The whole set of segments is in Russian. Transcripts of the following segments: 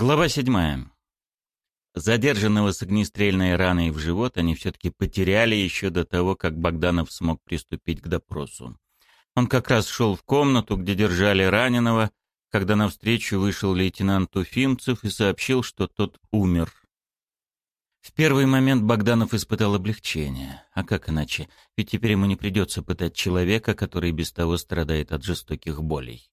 Глава седьмая. Задержанного с огнестрельной раной в живот они все-таки потеряли еще до того, как Богданов смог приступить к допросу. Он как раз шел в комнату, где держали раненого, когда навстречу вышел лейтенант Уфимцев и сообщил, что тот умер. В первый момент Богданов испытал облегчение. А как иначе? Ведь теперь ему не придется пытать человека, который без того страдает от жестоких болей.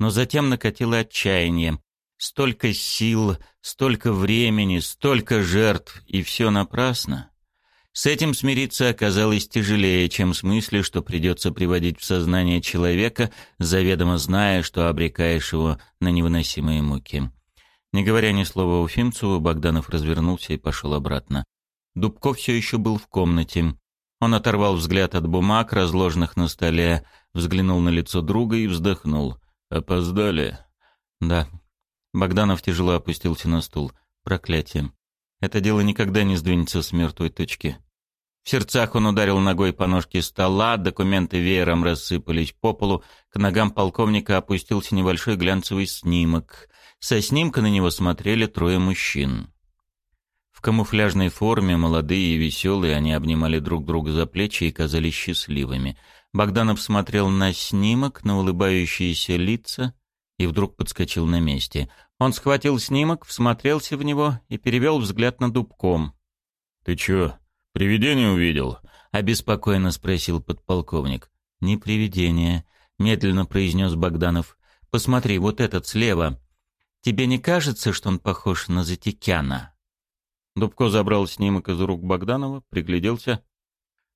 Но затем накатило отчаяние. Столько сил, столько времени, столько жертв, и все напрасно. С этим смириться оказалось тяжелее, чем с мыслью, что придется приводить в сознание человека, заведомо зная, что обрекаешь его на невыносимые муки. Не говоря ни слова Уфимцеву, Богданов развернулся и пошел обратно. Дубков все еще был в комнате. Он оторвал взгляд от бумаг, разложенных на столе, взглянул на лицо друга и вздохнул. «Опоздали?» «Да», Богданов тяжело опустился на стул. Проклятие. Это дело никогда не сдвинется с мертвой точки. В сердцах он ударил ногой по ножке стола, документы веером рассыпались по полу, к ногам полковника опустился небольшой глянцевый снимок. Со снимка на него смотрели трое мужчин. В камуфляжной форме, молодые и веселые, они обнимали друг друга за плечи и казались счастливыми. Богданов смотрел на снимок, на улыбающиеся лица и вдруг подскочил на месте. Он схватил снимок, всмотрелся в него и перевел взгляд на дубком. «Ты чё, привидение увидел?» — обеспокоенно спросил подполковник. «Не привидение», — медленно произнес Богданов. «Посмотри, вот этот слева. Тебе не кажется, что он похож на Затикяна?» Дубко забрал снимок из рук Богданова, пригляделся.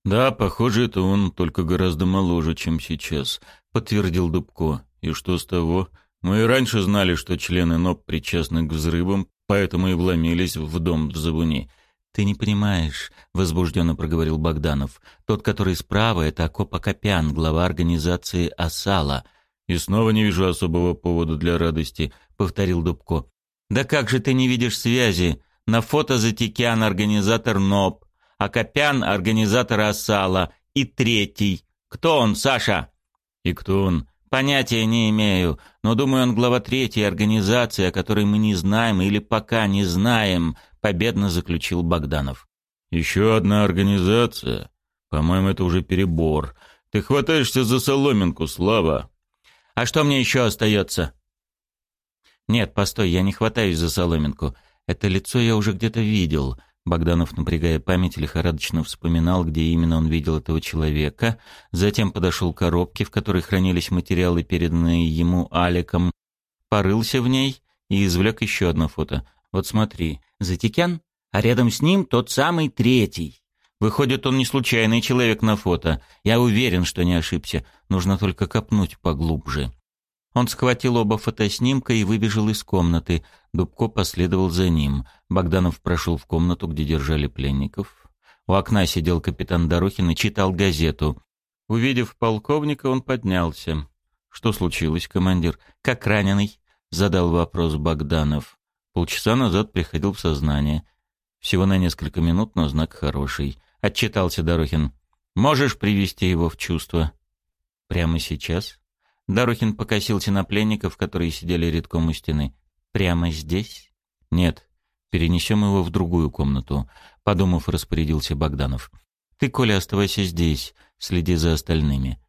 «Да, похоже, это он, только гораздо моложе, чем сейчас», — подтвердил Дубко. «И что с того? Мы и раньше знали, что члены НОП причастны к взрывам, поэтому и вломились в дом в Забуни. «Ты не понимаешь», — возбужденно проговорил Богданов. «Тот, который справа, это Акоп Акопян, глава организации «Асала». «И снова не вижу особого повода для радости», — повторил Дубко. «Да как же ты не видишь связи? На фото Затикян организатор НОП, Акопян организатор «Асала» и третий. Кто он, Саша?» «И кто он?» Понятия не имею, но думаю, он глава третьей организации, о которой мы не знаем или пока не знаем, победно заключил Богданов. Еще одна организация? По-моему, это уже перебор. Ты хватаешься за соломинку, Слава. А что мне еще остается? Нет, постой, я не хватаюсь за соломинку. Это лицо я уже где-то видел. Богданов, напрягая память, лихорадочно вспоминал, где именно он видел этого человека. Затем подошел к коробке, в которой хранились материалы, переданные ему Аликом, порылся в ней и извлек еще одно фото. «Вот смотри, Затикян, а рядом с ним тот самый третий. Выходит, он не случайный человек на фото. Я уверен, что не ошибся. Нужно только копнуть поглубже». Он схватил оба фотоснимка и выбежал из комнаты. Дубко последовал за ним. Богданов прошел в комнату, где держали пленников. У окна сидел капитан Дорохин и читал газету. Увидев полковника, он поднялся. «Что случилось, командир? Как раненый?» — задал вопрос Богданов. Полчаса назад приходил в сознание. Всего на несколько минут, но знак хороший. Отчитался Дорохин. «Можешь привести его в чувство?» «Прямо сейчас?» Дарухин покосился на пленников, которые сидели редком у стены. «Прямо здесь?» «Нет. Перенесем его в другую комнату», — подумав, распорядился Богданов. «Ты, Коля, оставайся здесь, следи за остальными.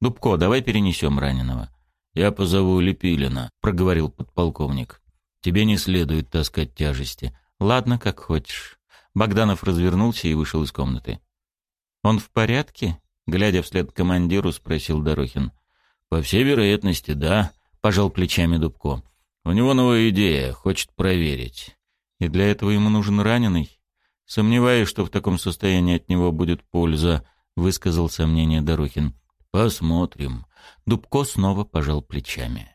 Дубко, давай перенесем раненого». «Я позову Лепилина», — проговорил подполковник. «Тебе не следует таскать тяжести». «Ладно, как хочешь». Богданов развернулся и вышел из комнаты. «Он в порядке?» — глядя вслед командиру, спросил Дорохин. «По всей вероятности, да», — пожал плечами Дубко. «У него новая идея, хочет проверить. И для этого ему нужен раненый? Сомневаюсь, что в таком состоянии от него будет польза», — высказал сомнение Дорохин. «Посмотрим». Дубко снова пожал плечами.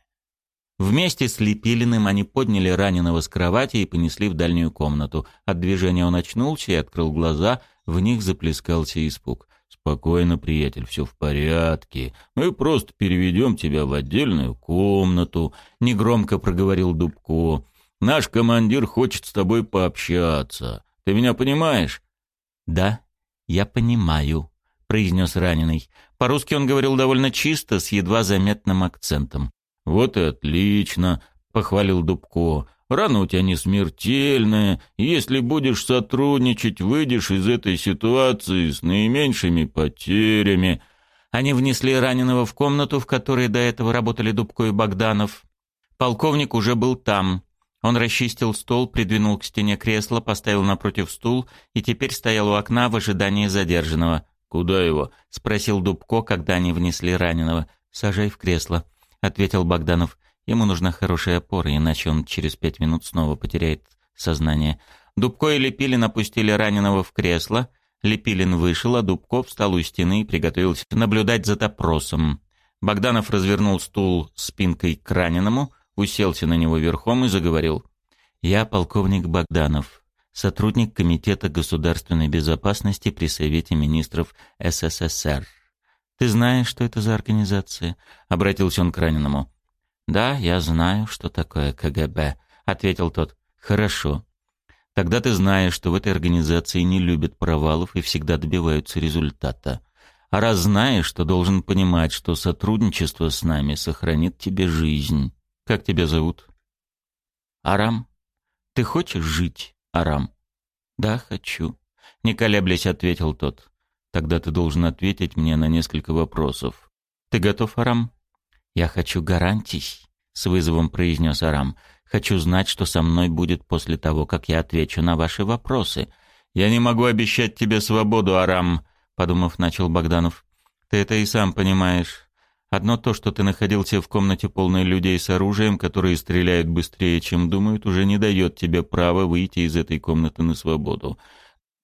Вместе с Лепилиным они подняли раненого с кровати и понесли в дальнюю комнату. От движения он очнулся и открыл глаза, в них заплескался испуг. «Спокойно, приятель, все в порядке. Мы просто переведем тебя в отдельную комнату», — негромко проговорил Дубко. «Наш командир хочет с тобой пообщаться. Ты меня понимаешь?» «Да, я понимаю», — произнес раненый. По-русски он говорил довольно чисто, с едва заметным акцентом. «Вот и отлично», — похвалил Дубко. Рана у тебя не смертельная, и если будешь сотрудничать, выйдешь из этой ситуации с наименьшими потерями». Они внесли раненого в комнату, в которой до этого работали Дубко и Богданов. Полковник уже был там. Он расчистил стол, придвинул к стене кресло, поставил напротив стул и теперь стоял у окна в ожидании задержанного. «Куда его?» — спросил Дубко, когда они внесли раненого. «Сажай в кресло», — ответил Богданов. «Ему нужна хорошая опора, иначе он через пять минут снова потеряет сознание». Дубко и Лепилин опустили раненого в кресло. Лепилин вышел, а Дубко встал у стены и приготовился наблюдать за допросом. Богданов развернул стул спинкой к раненому, уселся на него верхом и заговорил. «Я полковник Богданов, сотрудник Комитета государственной безопасности при Совете министров СССР. Ты знаешь, что это за организация?» — обратился он к раненому. «Да, я знаю, что такое КГБ», — ответил тот. «Хорошо. Тогда ты знаешь, что в этой организации не любят провалов и всегда добиваются результата. А раз знаешь, то должен понимать, что сотрудничество с нами сохранит тебе жизнь. Как тебя зовут? Арам. Ты хочешь жить, Арам? Да, хочу. Не колеблясь, ответил тот. Тогда ты должен ответить мне на несколько вопросов. Ты готов, Арам? Я хочу гарантий, с вызовом произнес Арам. Хочу знать, что со мной будет после того, как я отвечу на ваши вопросы. Я не могу обещать тебе свободу, Арам, подумав, начал Богданов. Ты это и сам понимаешь. Одно то, что ты находился в комнате полной людей с оружием, которые стреляют быстрее, чем думают, уже не дает тебе права выйти из этой комнаты на свободу.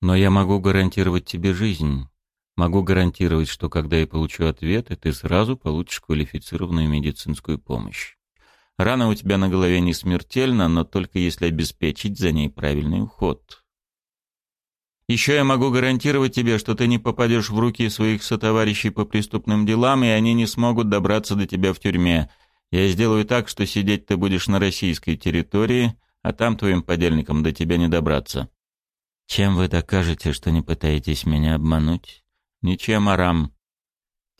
Но я могу гарантировать тебе жизнь. Могу гарантировать, что когда я получу ответы, ты сразу получишь квалифицированную медицинскую помощь. Рана у тебя на голове не смертельна, но только если обеспечить за ней правильный уход. Еще я могу гарантировать тебе, что ты не попадешь в руки своих сотоварищей по преступным делам, и они не смогут добраться до тебя в тюрьме. Я сделаю так, что сидеть ты будешь на российской территории, а там твоим подельникам до тебя не добраться. Чем вы докажете, что не пытаетесь меня обмануть? Ничем, Арам.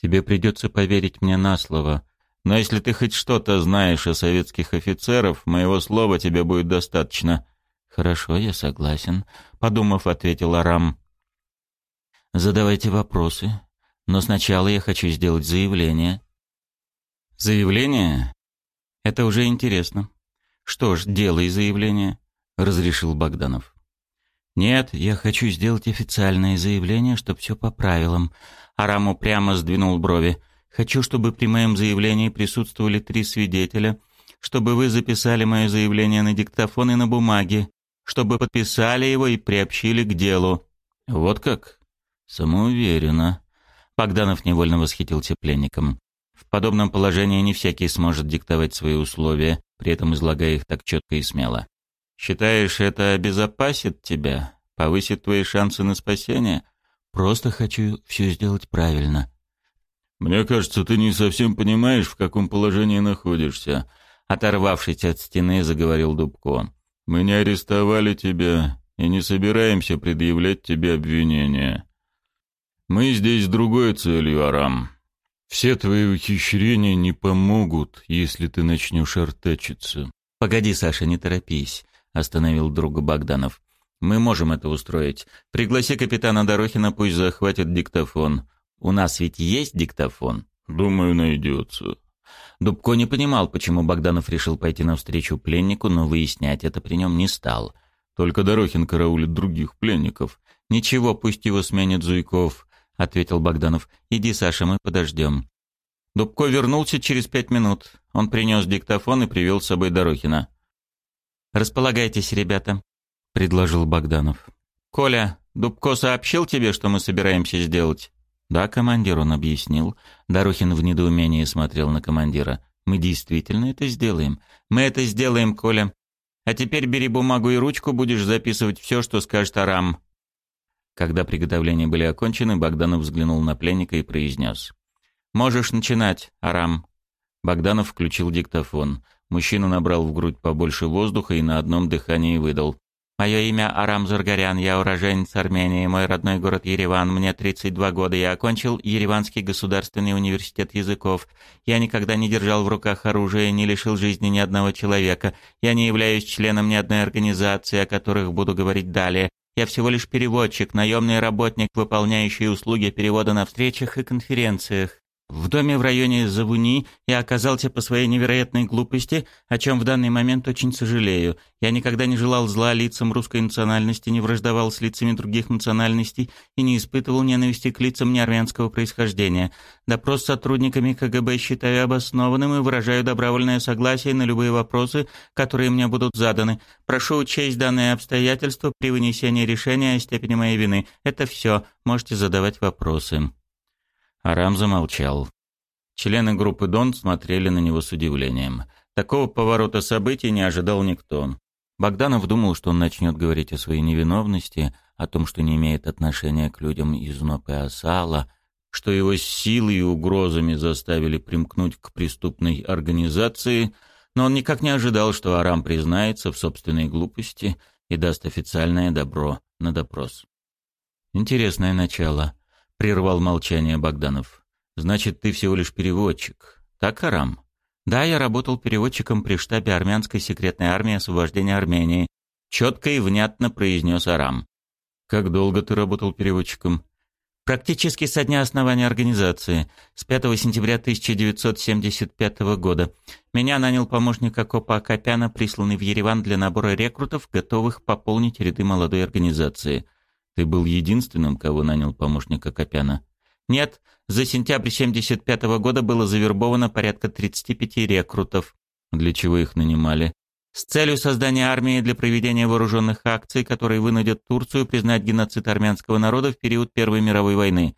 Тебе придется поверить мне на слово. Но если ты хоть что-то знаешь о советских офицеров, моего слова тебе будет достаточно. Хорошо, я согласен, подумав, ответил Арам. Задавайте вопросы, но сначала я хочу сделать заявление. Заявление? Это уже интересно. Что ж, делай заявление, разрешил Богданов. Нет, я хочу сделать официальное заявление, чтобы все по правилам. Арам упрямо сдвинул брови. Хочу, чтобы при моем заявлении присутствовали три свидетеля, чтобы вы записали мое заявление на диктофон и на бумаге, чтобы подписали его и приобщили к делу». «Вот как?» «Самоуверенно». Богданов невольно восхитился пленником. В подобном положении не всякий сможет диктовать свои условия, при этом излагая их так четко и смело. «Считаешь, это обезопасит тебя? Повысит твои шансы на спасение?» «Просто хочу все сделать правильно», «Мне кажется, ты не совсем понимаешь, в каком положении находишься», — оторвавшись от стены, заговорил Дубко. «Мы не арестовали тебя и не собираемся предъявлять тебе обвинения. Мы здесь с другой целью, Арам. Все твои ухищрения не помогут, если ты начнешь артачиться». «Погоди, Саша, не торопись», — остановил друга Богданов. «Мы можем это устроить. Пригласи капитана Дорохина, пусть захватит диктофон. У нас ведь есть диктофон? Думаю, найдется. Дубко не понимал, почему Богданов решил пойти навстречу пленнику, но выяснять это при нем не стал. Только Дорохин караулит других пленников. «Ничего, пусть его сменит Зуйков», — ответил Богданов. «Иди, Саша, мы подождем». Дубко вернулся через пять минут. Он принес диктофон и привел с собой Дорохина. «Располагайтесь, ребята», — предложил Богданов. «Коля, Дубко сообщил тебе, что мы собираемся сделать?» «Да, командир», — он объяснил. Дорохин в недоумении смотрел на командира. «Мы действительно это сделаем. Мы это сделаем, Коля. А теперь бери бумагу и ручку, будешь записывать все, что скажет Арам». Когда приготовления были окончены, Богданов взглянул на пленника и произнес. «Можешь начинать, Арам». Богданов включил диктофон. Мужчина набрал в грудь побольше воздуха и на одном дыхании выдал. Мое имя Арам Заргарян, я уроженец Армении, мой родной город Ереван, мне 32 года, я окончил Ереванский государственный университет языков. Я никогда не держал в руках оружие, не лишил жизни ни одного человека. Я не являюсь членом ни одной организации, о которых буду говорить далее. Я всего лишь переводчик, наемный работник, выполняющий услуги перевода на встречах и конференциях. В доме в районе Завуни я оказался по своей невероятной глупости, о чем в данный момент очень сожалею. Я никогда не желал зла лицам русской национальности, не враждовал с лицами других национальностей и не испытывал ненависти к лицам неармянского происхождения. Допрос с сотрудниками КГБ считаю обоснованным и выражаю добровольное согласие на любые вопросы, которые мне будут заданы. Прошу учесть данные обстоятельства при вынесении решения о степени моей вины. Это все. Можете задавать вопросы. Арам замолчал. Члены группы Дон смотрели на него с удивлением. Такого поворота событий не ожидал никто. Богданов думал, что он начнет говорить о своей невиновности, о том, что не имеет отношения к людям из НОП и Асала, что его силой и угрозами заставили примкнуть к преступной организации, но он никак не ожидал, что Арам признается в собственной глупости и даст официальное добро на допрос. Интересное начало. — прервал молчание Богданов. «Значит, ты всего лишь переводчик. Так, Арам?» «Да, я работал переводчиком при штабе армянской секретной армии освобождения Армении», — четко и внятно произнес Арам. «Как долго ты работал переводчиком?» Практически со дня основания организации, с 5 сентября 1975 года. Меня нанял помощник Акопа Акопяна, присланный в Ереван для набора рекрутов, готовых пополнить ряды молодой организации. Ты был единственным, кого нанял помощника Копяна? Нет, за сентябрь 75 -го года было завербовано порядка 35 рекрутов. Для чего их нанимали? С целью создания армии для проведения вооруженных акций, которые вынудят Турцию признать геноцид армянского народа в период Первой мировой войны.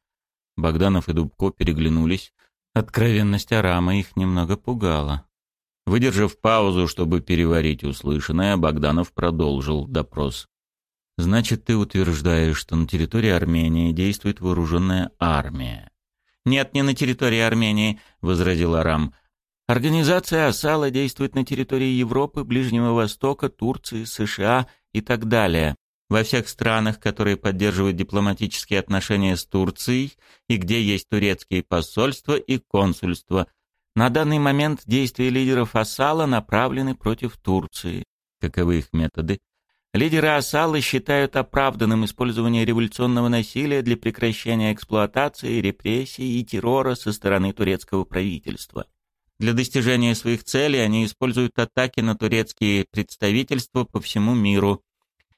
Богданов и Дубко переглянулись. Откровенность Арама их немного пугала. Выдержав паузу, чтобы переварить услышанное, Богданов продолжил допрос. Значит, ты утверждаешь, что на территории Армении действует вооруженная армия? Нет, не на территории Армении, возразил Арам. Организация Асала действует на территории Европы, Ближнего Востока, Турции, США и так далее. Во всех странах, которые поддерживают дипломатические отношения с Турцией и где есть турецкие посольства и консульства. На данный момент действия лидеров Асала направлены против Турции. Каковы их методы? Лидеры Асалы считают оправданным использование революционного насилия для прекращения эксплуатации, репрессий и террора со стороны турецкого правительства. Для достижения своих целей они используют атаки на турецкие представительства по всему миру.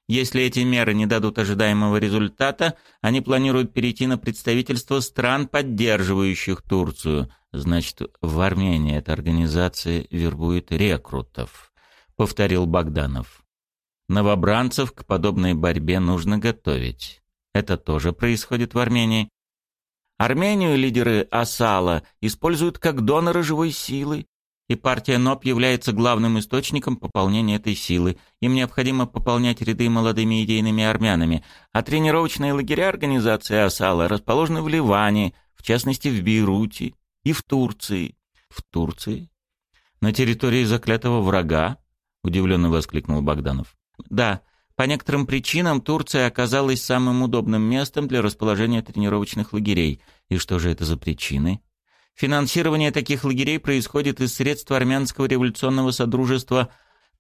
Если эти меры не дадут ожидаемого результата, они планируют перейти на представительство стран, поддерживающих Турцию. Значит, в Армении эта организация вербует рекрутов, повторил Богданов. Новобранцев к подобной борьбе нужно готовить. Это тоже происходит в Армении. Армению лидеры Асала используют как донора живой силы, и партия НОП является главным источником пополнения этой силы. Им необходимо пополнять ряды молодыми идейными армянами, а тренировочные лагеря организации Асала расположены в Ливане, в частности в Бейруте и в Турции. В Турции? На территории заклятого врага? Удивленно воскликнул Богданов. Да, по некоторым причинам Турция оказалась самым удобным местом для расположения тренировочных лагерей. И что же это за причины? Финансирование таких лагерей происходит из средств армянского революционного содружества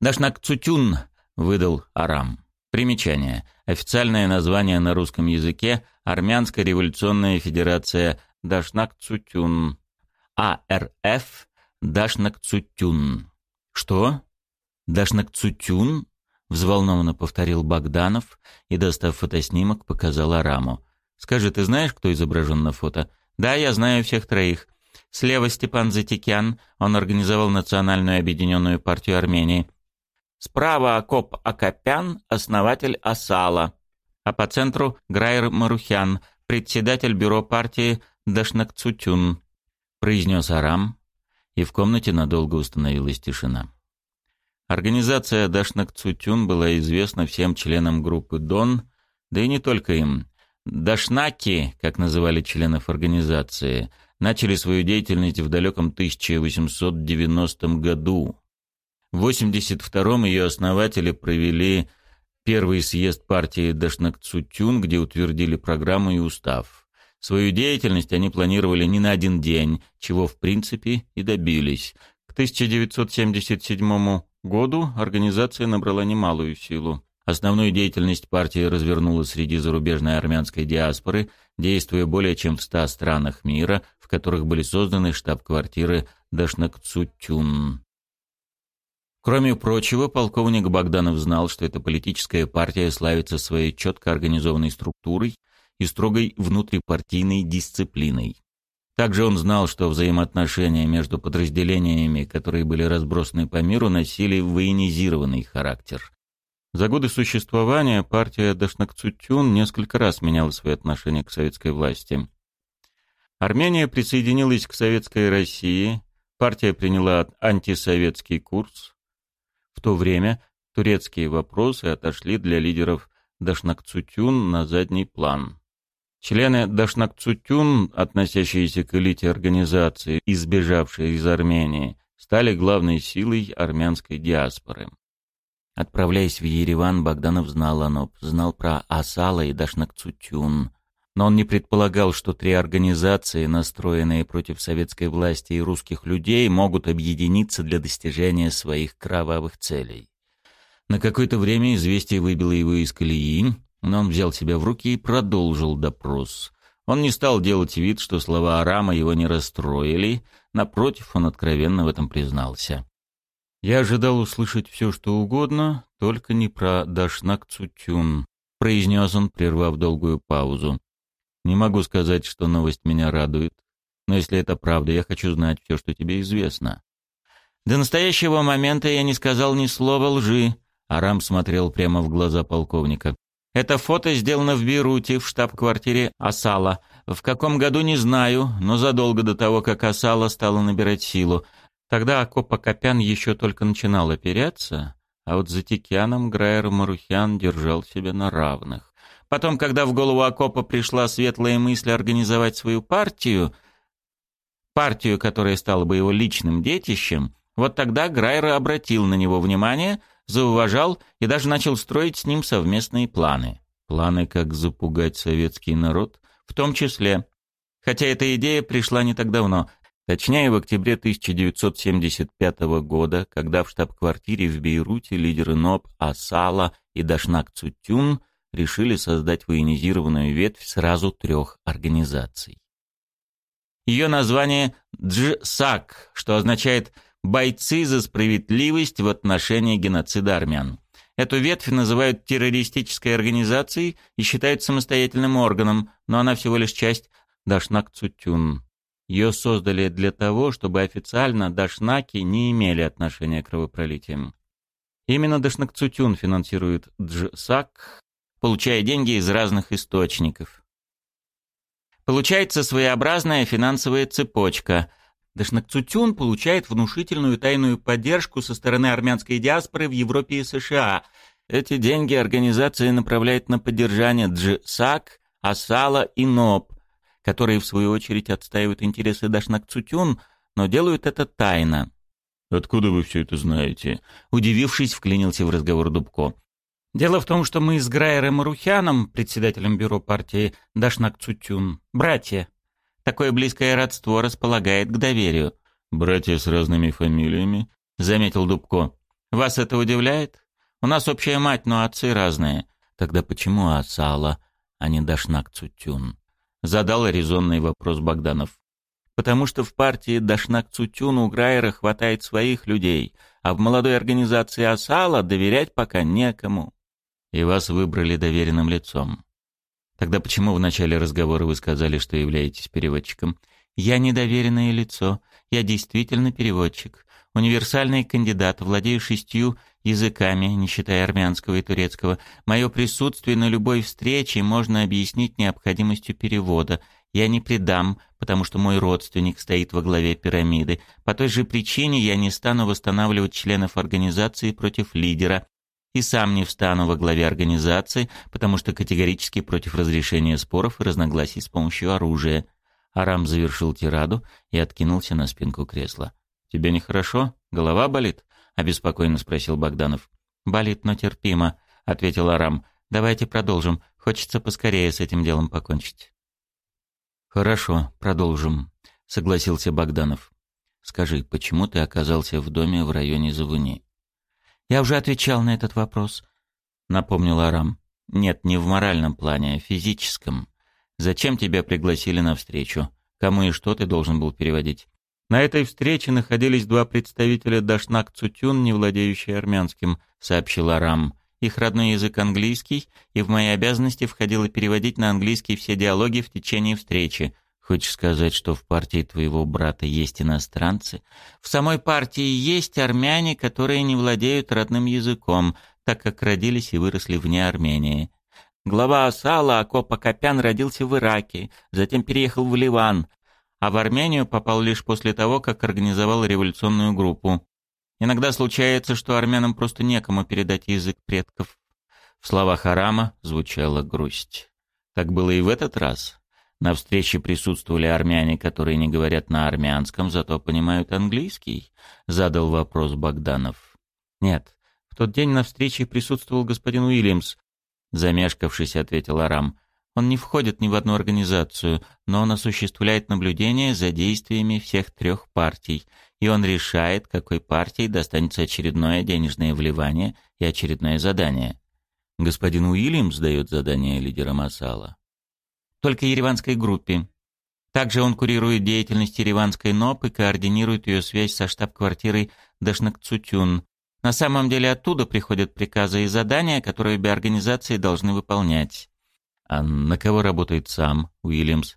«Дашнакцутюн», выдал Арам. Примечание. Официальное название на русском языке – Армянская революционная федерация Дашнакцутюн. АРФ Дашнакцутюн. Что? Дашнакцутюн? Взволнованно повторил Богданов и, достав фотоснимок, показал Араму. «Скажи, ты знаешь, кто изображен на фото?» «Да, я знаю всех троих. Слева Степан Затикян, он организовал Национальную объединенную партию Армении. Справа Акоп Акопян, основатель Асала. А по центру Грайр Марухян, председатель бюро партии Дашнакцутюн», произнес Арам, и в комнате надолго установилась тишина. Организация Дашнак-Цутюн была известна всем членам группы Дон, да и не только им. Дашнаки, как называли членов организации, начали свою деятельность в далеком 1890 году. В 82-м ее основатели провели первый съезд партии Дашнакцутюн, где утвердили программу и устав. Свою деятельность они планировали не на один день, чего в принципе и добились. К 1977 году организация набрала немалую силу. Основную деятельность партии развернула среди зарубежной армянской диаспоры, действуя более чем в 100 странах мира, в которых были созданы штаб-квартиры Дашнакцутюн. Кроме прочего, полковник Богданов знал, что эта политическая партия славится своей четко организованной структурой и строгой внутрипартийной дисциплиной. Также он знал, что взаимоотношения между подразделениями, которые были разбросаны по миру, носили военизированный характер. За годы существования партия Дашнакцутюн несколько раз меняла свои отношения к советской власти. Армения присоединилась к советской России, партия приняла антисоветский курс. В то время турецкие вопросы отошли для лидеров Дашнакцутюн на задний план. Члены Дашнакцутюн, относящиеся к элите организации, избежавшие из Армении, стали главной силой армянской диаспоры. Отправляясь в Ереван, Богданов знал о знал про Асала и Дашнакцутюн, но он не предполагал, что три организации, настроенные против советской власти и русских людей, могут объединиться для достижения своих кровавых целей. На какое-то время известие выбило его из колеи, но он взял себя в руки и продолжил допрос. Он не стал делать вид, что слова Арама его не расстроили, напротив, он откровенно в этом признался. «Я ожидал услышать все, что угодно, только не про Дашнак Цутюн», — произнес он, прервав долгую паузу. «Не могу сказать, что новость меня радует, но если это правда, я хочу знать все, что тебе известно». До настоящего момента я не сказал ни слова лжи. Арам смотрел прямо в глаза полковника. Это фото сделано в Бейруте, в штаб-квартире Асала. В каком году не знаю, но задолго до того, как Асала стала набирать силу. Тогда Акопа Копян еще только начинал оперяться, а вот за Тикяном Грайер Марухян держал себя на равных. Потом, когда в голову Акопа пришла светлая мысль организовать свою партию, партию, которая стала бы его личным детищем, вот тогда Грайер обратил на него внимание — зауважал и даже начал строить с ним совместные планы. Планы, как запугать советский народ, в том числе. Хотя эта идея пришла не так давно, точнее в октябре 1975 года, когда в штаб-квартире в Бейруте лидеры НОП Асала и Дашнак Цутюн решили создать военизированную ветвь сразу трех организаций. Ее название «Джсак», что означает «Джсак» бойцы за справедливость в отношении геноцида армян. Эту ветвь называют террористической организацией и считают самостоятельным органом, но она всего лишь часть Дашнак-Цутюн. Ее создали для того, чтобы официально Дашнаки не имели отношения к кровопролитиям. Именно Дашнак-Цутюн финансирует Джсак, получая деньги из разных источников. Получается своеобразная финансовая цепочка, Дашнакцутюн получает внушительную тайную поддержку со стороны армянской диаспоры в Европе и США. Эти деньги организация направляет на поддержание Джисак, Асала и НОП, которые в свою очередь отстаивают интересы Дашнакцутюн, но делают это тайно. «Откуда вы все это знаете?» Удивившись, вклинился в разговор Дубко. «Дело в том, что мы с Грайером Марухяном, председателем бюро партии Дашнакцутюн, братья». Такое близкое родство располагает к доверию. «Братья с разными фамилиями?» — заметил Дубко. «Вас это удивляет? У нас общая мать, но отцы разные. Тогда почему Асала, а не Дашнак Цутюн?» — задал резонный вопрос Богданов. «Потому что в партии Дашнак Цутюн у Грайера хватает своих людей, а в молодой организации Асала доверять пока некому. И вас выбрали доверенным лицом. Тогда почему в начале разговора вы сказали, что являетесь переводчиком? Я недоверенное лицо. Я действительно переводчик. Универсальный кандидат, владею шестью языками, не считая армянского и турецкого. Мое присутствие на любой встрече можно объяснить необходимостью перевода. Я не предам, потому что мой родственник стоит во главе пирамиды. По той же причине я не стану восстанавливать членов организации против лидера, и сам не встану во главе организации, потому что категорически против разрешения споров и разногласий с помощью оружия. Арам завершил тираду и откинулся на спинку кресла. «Тебе нехорошо? Голова болит?» — обеспокоенно спросил Богданов. «Болит, но терпимо», — ответил Арам. «Давайте продолжим. Хочется поскорее с этим делом покончить». «Хорошо, продолжим», — согласился Богданов. «Скажи, почему ты оказался в доме в районе Завуни?» «Я уже отвечал на этот вопрос», — напомнил Арам. «Нет, не в моральном плане, а физическом. Зачем тебя пригласили на встречу? Кому и что ты должен был переводить?» На этой встрече находились два представителя Дашнак Цутюн, не владеющие армянским, сообщил Арам. Их родной язык английский, и в мои обязанности входило переводить на английский все диалоги в течение встречи. Хочешь сказать, что в партии твоего брата есть иностранцы? В самой партии есть армяне, которые не владеют родным языком, так как родились и выросли вне Армении. Глава Асала Акопа Копян родился в Ираке, затем переехал в Ливан, а в Армению попал лишь после того, как организовал революционную группу. Иногда случается, что армянам просто некому передать язык предков. В словах Арама звучала грусть. Так было и в этот раз. На встрече присутствовали армяне, которые не говорят на армянском, зато понимают английский, задал вопрос Богданов. Нет, в тот день на встрече присутствовал господин Уильямс, замешкавшись, ответил Арам. Он не входит ни в одну организацию, но он осуществляет наблюдение за действиями всех трех партий и он решает, какой партии достанется очередное денежное вливание и очередное задание. Господин Уильямс дает задание лидерам Асала. Только ереванской группе. Также он курирует деятельность ереванской НОП и координирует ее связь со штаб-квартирой Дашнакцутюн. На самом деле оттуда приходят приказы и задания, которые обе организации должны выполнять. А на кого работает сам Уильямс?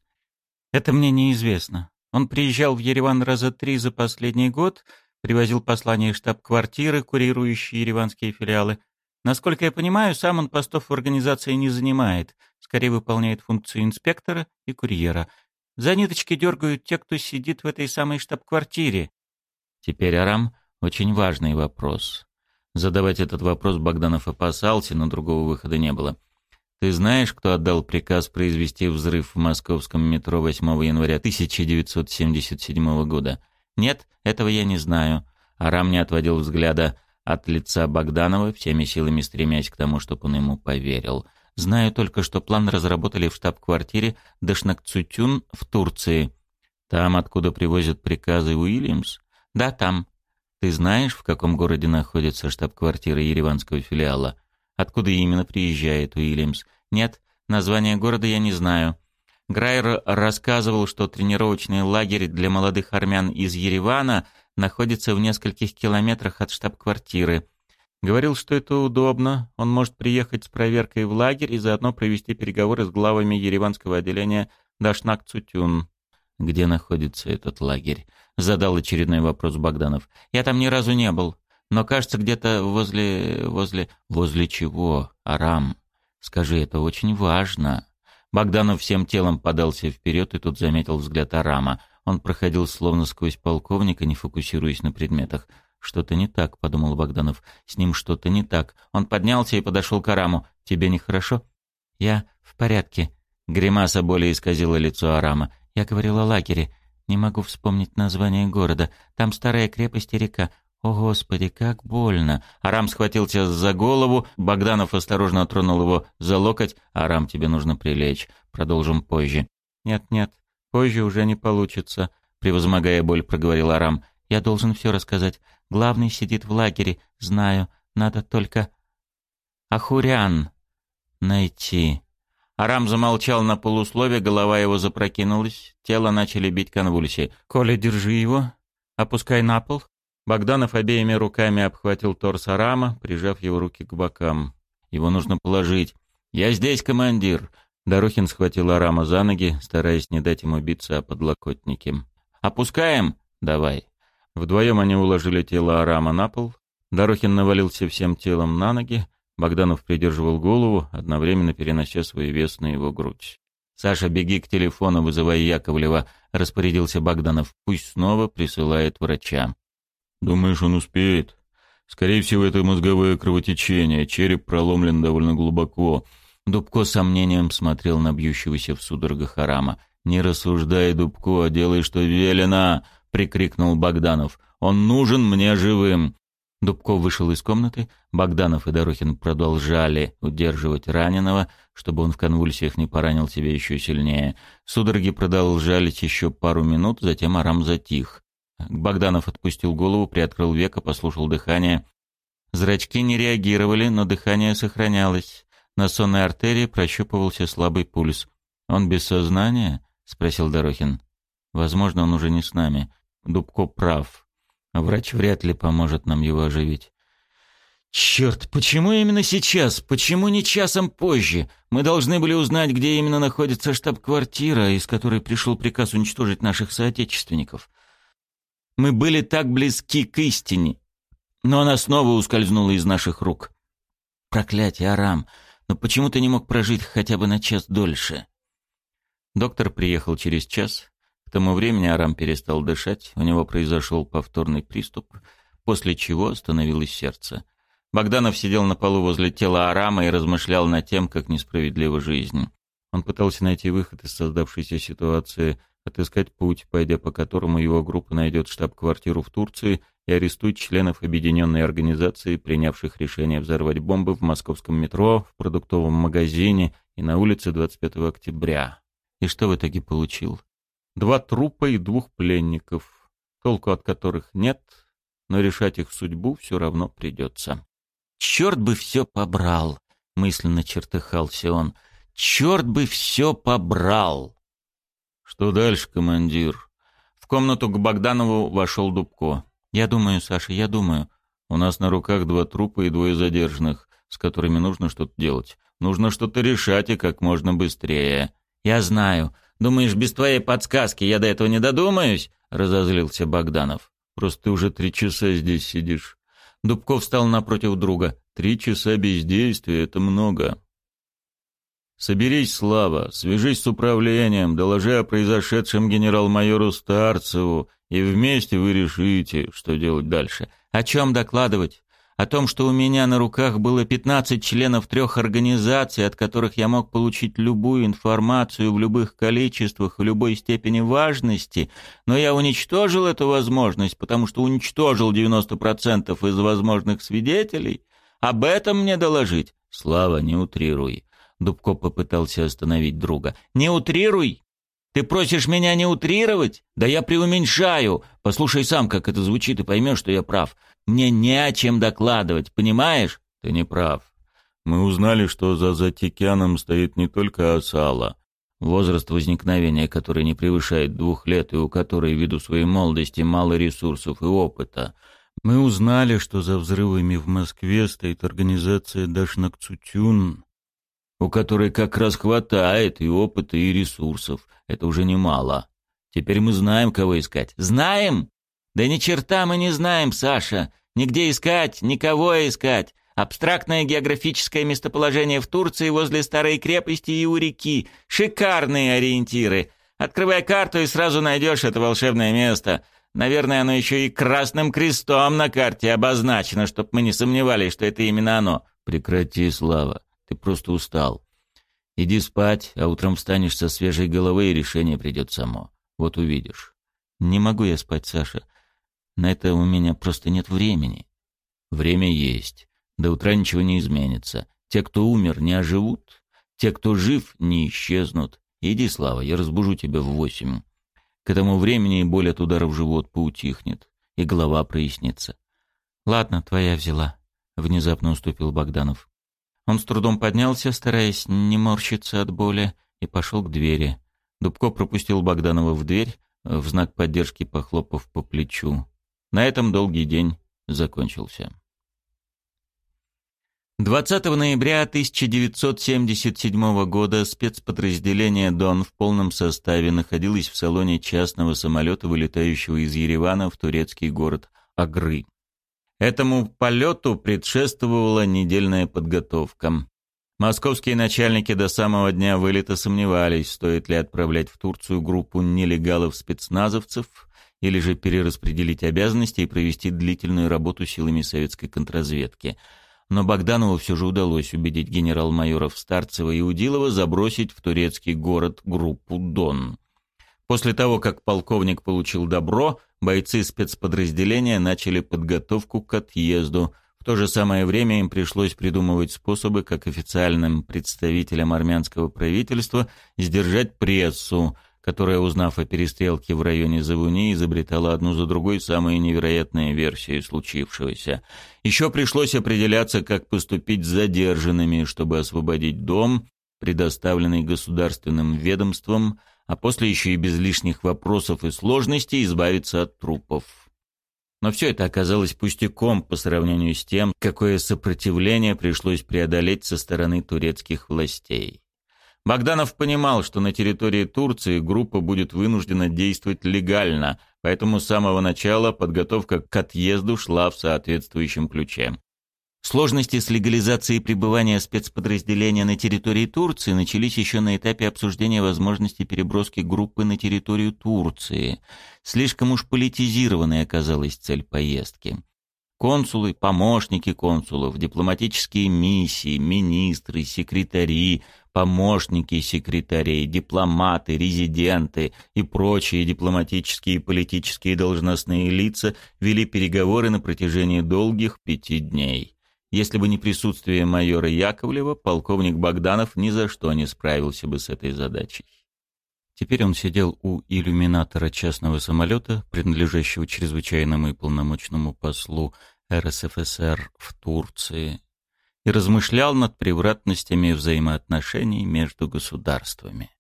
Это мне неизвестно. Он приезжал в Ереван раза три за последний год, привозил послания штаб-квартиры, курирующие ереванские филиалы. Насколько я понимаю, сам он постов в организации не занимает, скорее выполняет функции инспектора и курьера. За ниточки дергают те, кто сидит в этой самой штаб-квартире. Теперь, Арам, очень важный вопрос. Задавать этот вопрос Богданов опасался, но другого выхода не было. Ты знаешь, кто отдал приказ произвести взрыв в московском метро 8 января 1977 года? Нет, этого я не знаю. Арам не отводил взгляда от лица Богданова, всеми силами стремясь к тому, чтобы он ему поверил. Знаю только, что план разработали в штаб-квартире Дашнакцутюн в Турции. Там, откуда привозят приказы Уильямс? Да, там. Ты знаешь, в каком городе находится штаб-квартира ереванского филиала? Откуда именно приезжает Уильямс? Нет, название города я не знаю. Грайер рассказывал, что тренировочный лагерь для молодых армян из Еревана находится в нескольких километрах от штаб-квартиры. Говорил, что это удобно, он может приехать с проверкой в лагерь и заодно провести переговоры с главами ереванского отделения Дашнак Цутюн. «Где находится этот лагерь?» — задал очередной вопрос Богданов. «Я там ни разу не был. Но кажется, где-то возле... возле... Возле чего? Арам. Скажи, это очень важно. Богданов всем телом подался вперед и тут заметил взгляд Арама. Он проходил словно сквозь полковника, не фокусируясь на предметах. «Что-то не так», — подумал Богданов. «С ним что-то не так». Он поднялся и подошел к Араму. «Тебе нехорошо?» «Я в порядке». Гримаса боли исказила лицо Арама. «Я говорил о лагере. Не могу вспомнить название города. Там старая крепость и река. «О, Господи, как больно!» Арам схватился за голову, Богданов осторожно тронул его за локоть. «Арам, тебе нужно прилечь. Продолжим позже». «Нет-нет, позже уже не получится», — превозмогая боль, проговорил Арам. «Я должен все рассказать. Главный сидит в лагере, знаю. Надо только... Ахурян найти». Арам замолчал на полуслове, голова его запрокинулась, тело начали бить конвульсии. «Коля, держи его. Опускай на пол. Богданов обеими руками обхватил торс Арама, прижав его руки к бокам. «Его нужно положить». «Я здесь, командир!» Дорохин схватил Арама за ноги, стараясь не дать ему биться о подлокотники. «Опускаем?» «Давай». Вдвоем они уложили тело Арама на пол. Дорохин навалился всем телом на ноги. Богданов придерживал голову, одновременно перенося свой вес на его грудь. «Саша, беги к телефону, вызывай Яковлева», — распорядился Богданов. «Пусть снова присылает врача». Думаешь, он успеет? Скорее всего, это мозговое кровотечение, череп проломлен довольно глубоко. Дубко с сомнением смотрел на бьющегося в судорогах Арама. «Не рассуждай, Дубко, а делай, что велено!» — прикрикнул Богданов. «Он нужен мне живым!» Дубков вышел из комнаты, Богданов и Дорохин продолжали удерживать раненого, чтобы он в конвульсиях не поранил себя еще сильнее. Судороги продолжались еще пару минут, затем Арам затих. Богданов отпустил голову, приоткрыл веко, послушал дыхание. Зрачки не реагировали, но дыхание сохранялось. На сонной артерии прощупывался слабый пульс. «Он без сознания?» — спросил Дорохин. «Возможно, он уже не с нами. Дубко прав. Врач вряд ли поможет нам его оживить». «Черт, почему именно сейчас? Почему не часом позже? Мы должны были узнать, где именно находится штаб-квартира, из которой пришел приказ уничтожить наших соотечественников. Мы были так близки к истине, но она снова ускользнула из наших рук. Проклятие, Арам, но почему ты не мог прожить хотя бы на час дольше?» Доктор приехал через час. Тому времени Арам перестал дышать, у него произошел повторный приступ, после чего остановилось сердце. Богданов сидел на полу возле тела Арама и размышлял над тем, как несправедлива жизнь. Он пытался найти выход из создавшейся ситуации, отыскать путь, пойдя по которому его группа найдет штаб-квартиру в Турции и арестует членов объединенной организации, принявших решение взорвать бомбы в московском метро, в продуктовом магазине и на улице 25 октября. И что в итоге получил? Два трупа и двух пленников, толку от которых нет, но решать их судьбу все равно придется. «Черт бы все побрал!» — мысленно чертыхался он. «Черт бы все побрал!» «Что дальше, командир?» В комнату к Богданову вошел Дубко. «Я думаю, Саша, я думаю. У нас на руках два трупа и двое задержанных, с которыми нужно что-то делать. Нужно что-то решать и как можно быстрее. «Я знаю. Думаешь, без твоей подсказки я до этого не додумаюсь?» — разозлился Богданов. «Просто ты уже три часа здесь сидишь». Дубков встал напротив друга. «Три часа бездействия — это много». «Соберись, Слава, свяжись с управлением, доложи о произошедшем генерал-майору Старцеву, и вместе вы решите, что делать дальше». «О чем докладывать?» О том, что у меня на руках было 15 членов трех организаций, от которых я мог получить любую информацию в любых количествах и любой степени важности, но я уничтожил эту возможность, потому что уничтожил 90% из возможных свидетелей. Об этом мне доложить? Слава, не утрируй. Дубко попытался остановить друга. Не утрируй! Ты просишь меня не утрировать? Да я преуменьшаю. Послушай сам, как это звучит, и поймешь, что я прав. Мне не о чем докладывать, понимаешь? Ты не прав. Мы узнали, что за Затикяном стоит не только Асала, возраст возникновения который не превышает двух лет и у которой ввиду своей молодости мало ресурсов и опыта. Мы узнали, что за взрывами в Москве стоит организация Дашнакцутюн, у которой как раз хватает и опыта, и ресурсов. Это уже немало. Теперь мы знаем, кого искать. Знаем? Да ни черта мы не знаем, Саша. Нигде искать, никого искать. Абстрактное географическое местоположение в Турции возле старой крепости и у реки. Шикарные ориентиры. Открывай карту и сразу найдешь это волшебное место. Наверное, оно еще и красным крестом на карте обозначено, чтоб мы не сомневались, что это именно оно. Прекрати, Слава. Ты просто устал. Иди спать, а утром встанешь со свежей головой, и решение придет само. Вот увидишь. Не могу я спать, Саша. На это у меня просто нет времени. Время есть. До утра ничего не изменится. Те, кто умер, не оживут. Те, кто жив, не исчезнут. Иди, Слава, я разбужу тебя в восемь. К этому времени и боль от удара в живот поутихнет, и голова прояснится. «Ладно, твоя взяла», — внезапно уступил Богданов. Он с трудом поднялся, стараясь не морщиться от боли, и пошел к двери. Дубко пропустил Богданова в дверь, в знак поддержки похлопав по плечу. На этом долгий день закончился. 20 ноября 1977 года спецподразделение «Дон» в полном составе находилось в салоне частного самолета, вылетающего из Еревана в турецкий город Агры. Этому полету предшествовала недельная подготовка. Московские начальники до самого дня вылета сомневались, стоит ли отправлять в Турцию группу нелегалов-спецназовцев – или же перераспределить обязанности и провести длительную работу силами советской контрразведки. Но Богданову все же удалось убедить генерал-майоров Старцева и Удилова забросить в турецкий город группу «Дон». После того, как полковник получил добро, бойцы спецподразделения начали подготовку к отъезду. В то же самое время им пришлось придумывать способы, как официальным представителям армянского правительства сдержать прессу, которая, узнав о перестрелке в районе Завуни, изобретала одну за другой самые невероятные версии случившегося. Еще пришлось определяться, как поступить с задержанными, чтобы освободить дом, предоставленный государственным ведомством, а после еще и без лишних вопросов и сложностей избавиться от трупов. Но все это оказалось пустяком по сравнению с тем, какое сопротивление пришлось преодолеть со стороны турецких властей. Богданов понимал, что на территории Турции группа будет вынуждена действовать легально, поэтому с самого начала подготовка к отъезду шла в соответствующем ключе. Сложности с легализацией пребывания спецподразделения на территории Турции начались еще на этапе обсуждения возможности переброски группы на территорию Турции. Слишком уж политизированной оказалась цель поездки. Консулы, помощники консулов, дипломатические миссии, министры, секретари, помощники секретарей, дипломаты, резиденты и прочие дипломатические и политические должностные лица вели переговоры на протяжении долгих пяти дней. Если бы не присутствие майора Яковлева, полковник Богданов ни за что не справился бы с этой задачей. Теперь он сидел у иллюминатора частного самолета, принадлежащего чрезвычайному и полномочному послу РСФСР в Турции, и размышлял над превратностями взаимоотношений между государствами.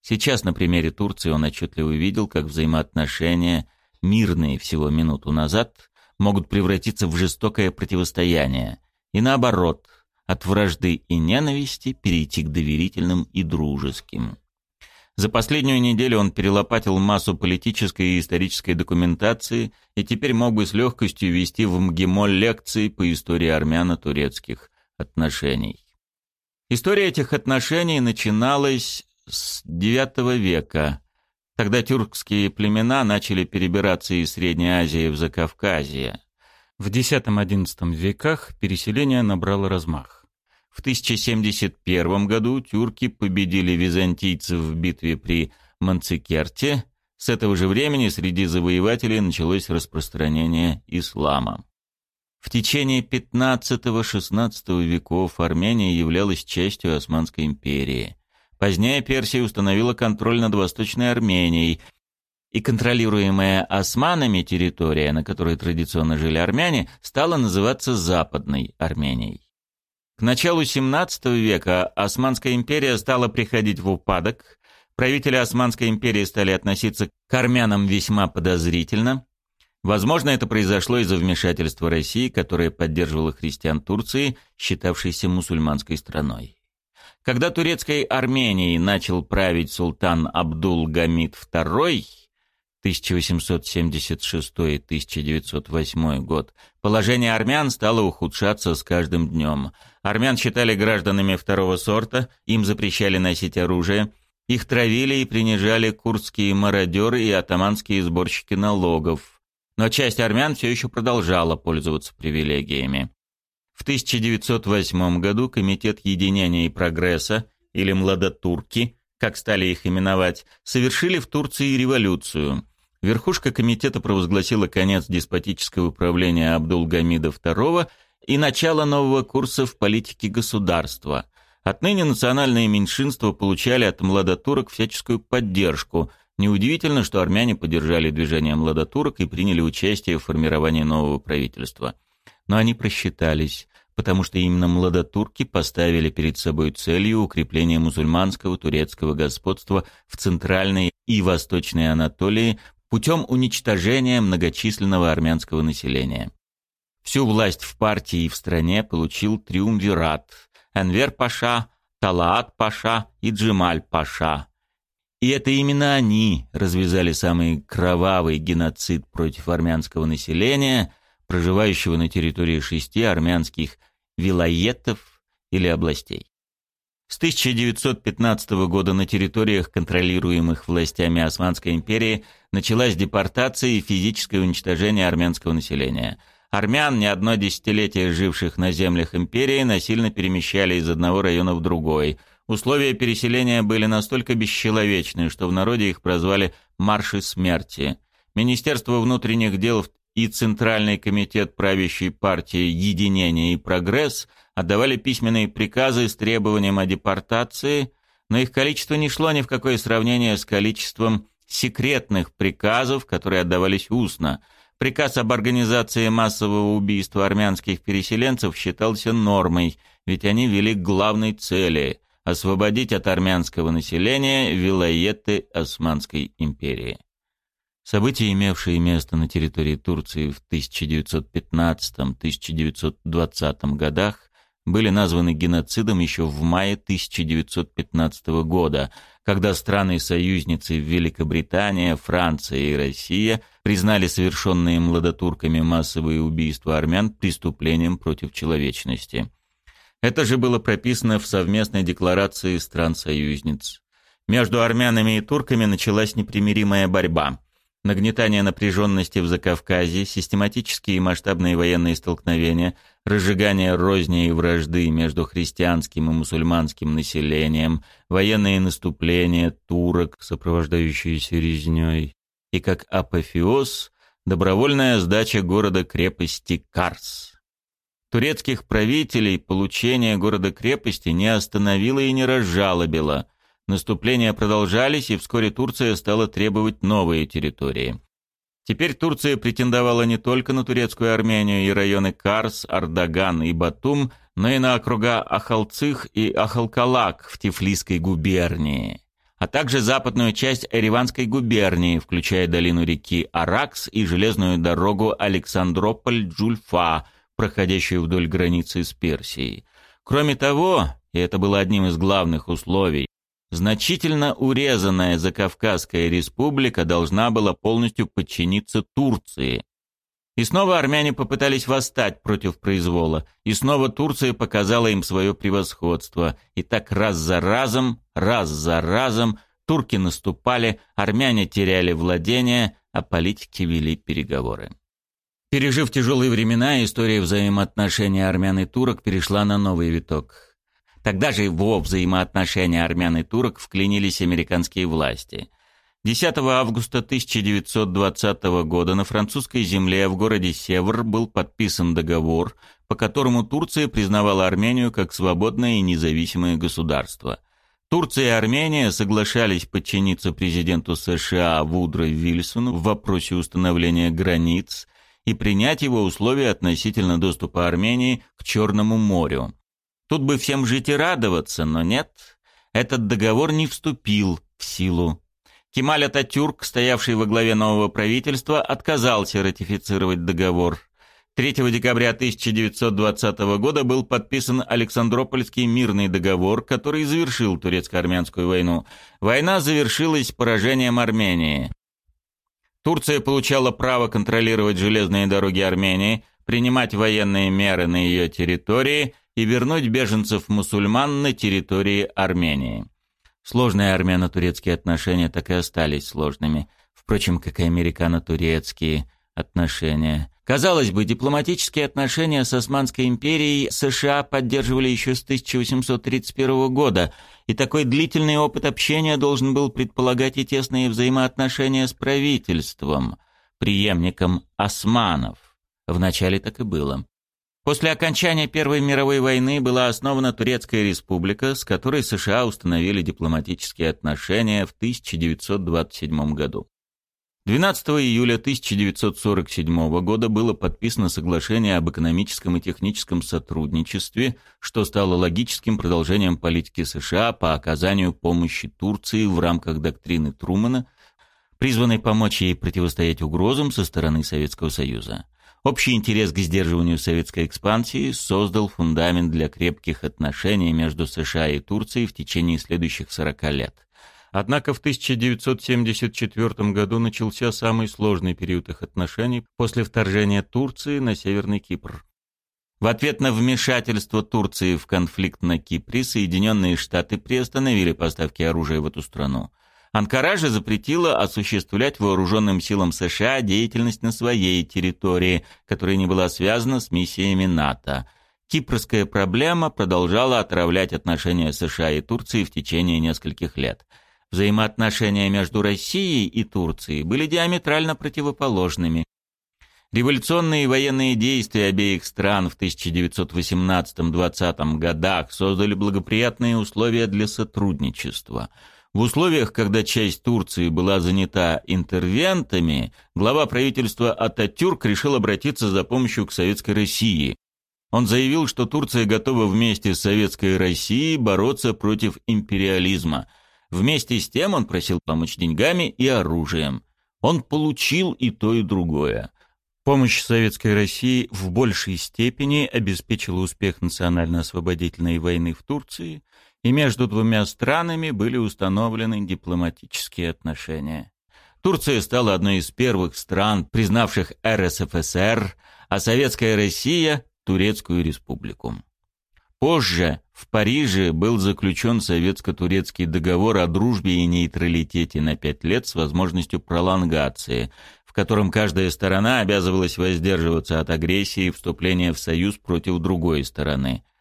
Сейчас на примере Турции он отчетливо видел, как взаимоотношения, мирные всего минуту назад, могут превратиться в жестокое противостояние, и наоборот, от вражды и ненависти перейти к доверительным и дружеским. За последнюю неделю он перелопатил массу политической и исторической документации и теперь мог бы с легкостью вести в МГИМО лекции по истории армяно-турецких отношений. История этих отношений начиналась с IX века. Тогда тюркские племена начали перебираться из Средней Азии в Закавказье. В X-XI веках переселение набрало размах. В 1071 году тюрки победили византийцев в битве при Манцикерте. С этого же времени среди завоевателей началось распространение ислама. В течение XV-XVI веков Армения являлась частью Османской империи. Позднее Персия установила контроль над Восточной Арменией, и контролируемая османами территория, на которой традиционно жили армяне, стала называться Западной Арменией. К началу XVII века Османская империя стала приходить в упадок, правители Османской империи стали относиться к армянам весьма подозрительно. Возможно, это произошло из-за вмешательства России, которая поддерживала христиан Турции, считавшейся мусульманской страной. Когда турецкой Арменией начал править султан Абдул-Гамид II, 1876-1908 год, положение армян стало ухудшаться с каждым днем. Армян считали гражданами второго сорта, им запрещали носить оружие, их травили и принижали курдские мародеры и атаманские сборщики налогов. Но часть армян все еще продолжала пользоваться привилегиями. В 1908 году Комитет единения и прогресса, или младотурки, как стали их именовать, совершили в Турции революцию – Верхушка комитета провозгласила конец деспотического управления Абдулгамида II и начало нового курса в политике государства. Отныне национальные меньшинства получали от младотурок всяческую поддержку. Неудивительно, что армяне поддержали движение младотурок и приняли участие в формировании нового правительства. Но они просчитались, потому что именно младотурки поставили перед собой целью укрепления мусульманского турецкого господства в Центральной и Восточной Анатолии путем уничтожения многочисленного армянского населения. Всю власть в партии и в стране получил триумвират Энвер Паша, Талаат Паша и Джемаль Паша. И это именно они развязали самый кровавый геноцид против армянского населения, проживающего на территории шести армянских вилоетов или областей. С 1915 года на территориях, контролируемых властями Османской империи, началась депортация и физическое уничтожение армянского населения. Армян, не одно десятилетие живших на землях империи, насильно перемещали из одного района в другой. Условия переселения были настолько бесчеловечны, что в народе их прозвали «марши смерти». Министерство внутренних дел и Центральный комитет правящей партии «Единение и прогресс» отдавали письменные приказы с требованием о депортации, но их количество не шло ни в какое сравнение с количеством секретных приказов, которые отдавались устно. Приказ об организации массового убийства армянских переселенцев считался нормой, ведь они вели к главной цели – освободить от армянского населения вилаеты Османской империи. События, имевшие место на территории Турции в 1915-1920 годах, были названы геноцидом еще в мае 1915 года, когда страны-союзницы Великобритания, Франция и Россия признали совершенные младотурками массовые убийства армян преступлением против человечности. Это же было прописано в совместной декларации стран-союзниц. Между армянами и турками началась непримиримая борьба – нагнетание напряженности в Закавказье, систематические и масштабные военные столкновения, разжигание розни и вражды между христианским и мусульманским населением, военные наступления турок, сопровождающиеся резней, и как апофеоз – добровольная сдача города-крепости Карс. Турецких правителей получение города-крепости не остановило и не разжалобило – Наступления продолжались, и вскоре Турция стала требовать новые территории. Теперь Турция претендовала не только на турецкую Армению и районы Карс, Ардаган и Батум, но и на округа Ахалцих и Ахалкалак в Тифлисской губернии, а также западную часть Эриванской губернии, включая долину реки Аракс и железную дорогу Александрополь-Джульфа, проходящую вдоль границы с Персией. Кроме того, и это было одним из главных условий, Значительно урезанная Закавказская республика должна была полностью подчиниться Турции. И снова армяне попытались восстать против произвола, и снова Турция показала им свое превосходство. И так раз за разом, раз за разом турки наступали, армяне теряли владения, а политики вели переговоры. Пережив тяжелые времена, история взаимоотношений армян и турок перешла на новый виток. Тогда же во взаимоотношения армян и турок вклинились американские власти. 10 августа 1920 года на французской земле в городе Севр был подписан договор, по которому Турция признавала Армению как свободное и независимое государство. Турция и Армения соглашались подчиниться президенту США Вудро Вильсону в вопросе установления границ и принять его условия относительно доступа Армении к Черному морю. Тут бы всем жить и радоваться, но нет, этот договор не вступил в силу. Кемаль Ататюрк, стоявший во главе нового правительства, отказался ратифицировать договор. 3 декабря 1920 года был подписан Александропольский мирный договор, который завершил турецко-армянскую войну. Война завершилась поражением Армении. Турция получала право контролировать железные дороги Армении, принимать военные меры на ее территории – и вернуть беженцев-мусульман на территории Армении. Сложные армяно-турецкие отношения так и остались сложными, впрочем, как и американо-турецкие отношения. Казалось бы, дипломатические отношения с Османской империей США поддерживали еще с 1831 года, и такой длительный опыт общения должен был предполагать и тесные взаимоотношения с правительством, преемником османов. Вначале так и было. После окончания Первой мировой войны была основана Турецкая республика, с которой США установили дипломатические отношения в 1927 году. 12 июля 1947 года было подписано соглашение об экономическом и техническом сотрудничестве, что стало логическим продолжением политики США по оказанию помощи Турции в рамках доктрины Трумана, призванной помочь ей противостоять угрозам со стороны Советского Союза. Общий интерес к сдерживанию советской экспансии создал фундамент для крепких отношений между США и Турцией в течение следующих 40 лет. Однако в 1974 году начался самый сложный период их отношений после вторжения Турции на Северный Кипр. В ответ на вмешательство Турции в конфликт на Кипре Соединенные Штаты приостановили поставки оружия в эту страну. Анкара же запретила осуществлять вооруженным силам США деятельность на своей территории, которая не была связана с миссиями НАТО. кипрская проблема продолжала отравлять отношения США и Турции в течение нескольких лет. Взаимоотношения между Россией и Турцией были диаметрально противоположными. Революционные военные действия обеих стран в 1918-20 годах создали благоприятные условия для сотрудничества – в условиях, когда часть Турции была занята интервентами, глава правительства Ататюрк решил обратиться за помощью к Советской России. Он заявил, что Турция готова вместе с Советской Россией бороться против империализма. Вместе с тем он просил помочь деньгами и оружием. Он получил и то, и другое. Помощь Советской России в большей степени обеспечила успех национально-освободительной войны в Турции – и между двумя странами были установлены дипломатические отношения. Турция стала одной из первых стран, признавших РСФСР, а Советская Россия – Турецкую Республику. Позже в Париже был заключен советско-турецкий договор о дружбе и нейтралитете на пять лет с возможностью пролонгации, в котором каждая сторона обязывалась воздерживаться от агрессии и вступления в союз против другой стороны –